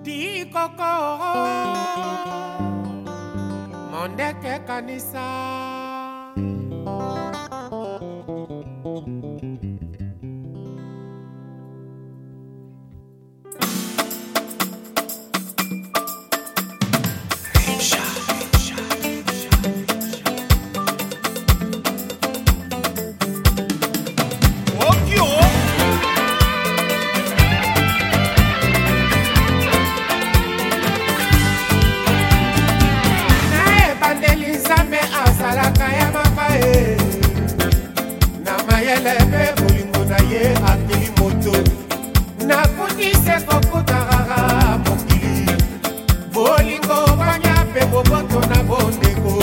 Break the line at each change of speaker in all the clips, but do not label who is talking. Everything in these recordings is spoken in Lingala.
Di koko mondeke kanisa. mondele mpe bolingo na ye akeli moto nakuti se kokutarara mokili bolingo banya mpe boboto na bondeko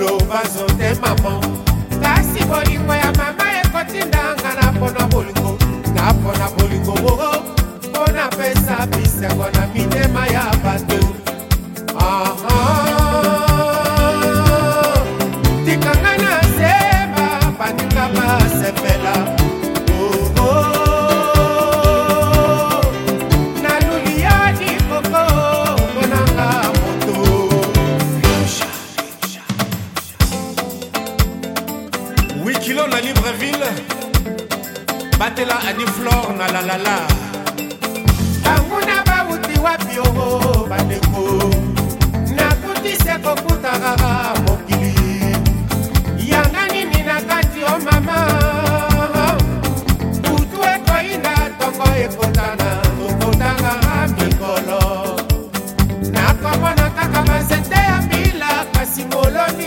loba zote mama kasi bolingo ya mama ekotindanga na mpona bolingo na mpona bolingo moko mpona pesa bisengo na mitema ya libreville batela aniflor na lalala banguna bauti wapi oo bandeko nakutise kokutaka mokili yanga nini na kati o mama butu ekoyinda tongo ekotana tokotaka mikolo nakomona kaka banzete ya mbila kasi moloni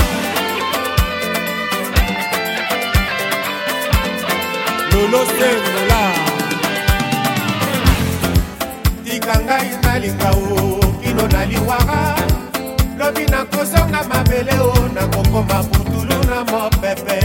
lolosengola tika ngai nalinga o kino naliwaka lobi nakosonga mabele o nakokoma putulu na mopepe